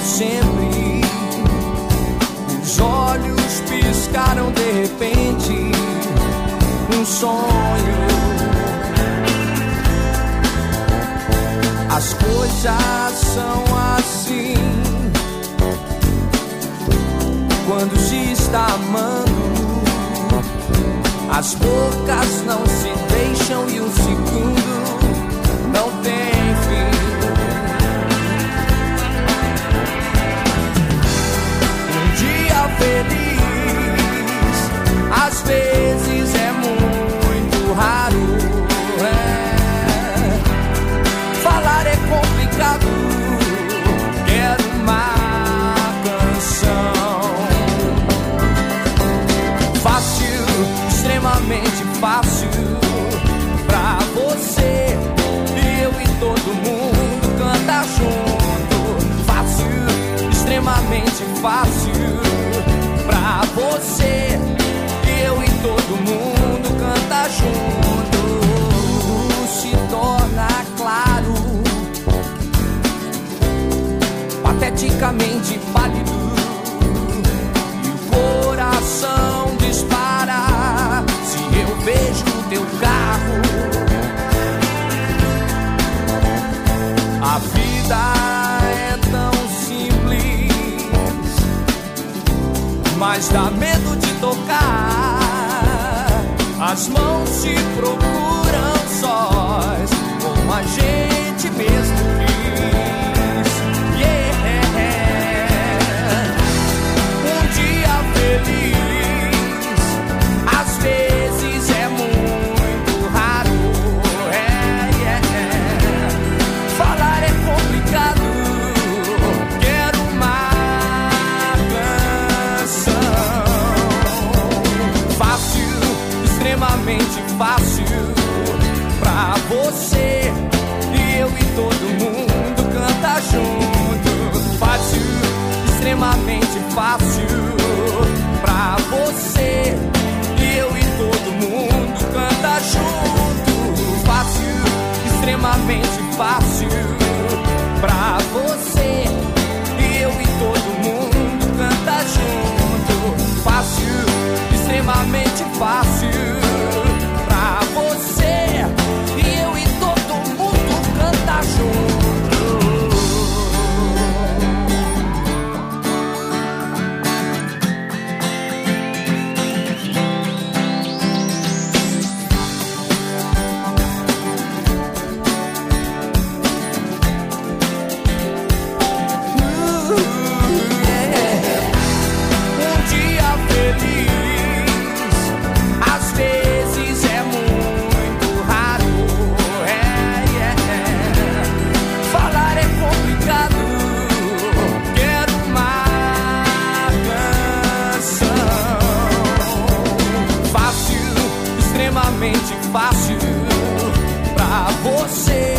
sempre. Os olhos piscaram de repente. Um sonho. As coisas são assim. Quando se está amando, as bocas não se deixam e um segundo space pateticamente pálido e o coração dispara se eu vejo teu carro. A vida é tão simples, mas dá medo de tocar. As mãos se procuram sós, como a gente mesmo extremamente fácil pra você e eu e todo mundo cantar junto. Fácil, extremamente fácil pra você e eu e todo mundo cantar junto. Fácil, extremamente fácil pra você você.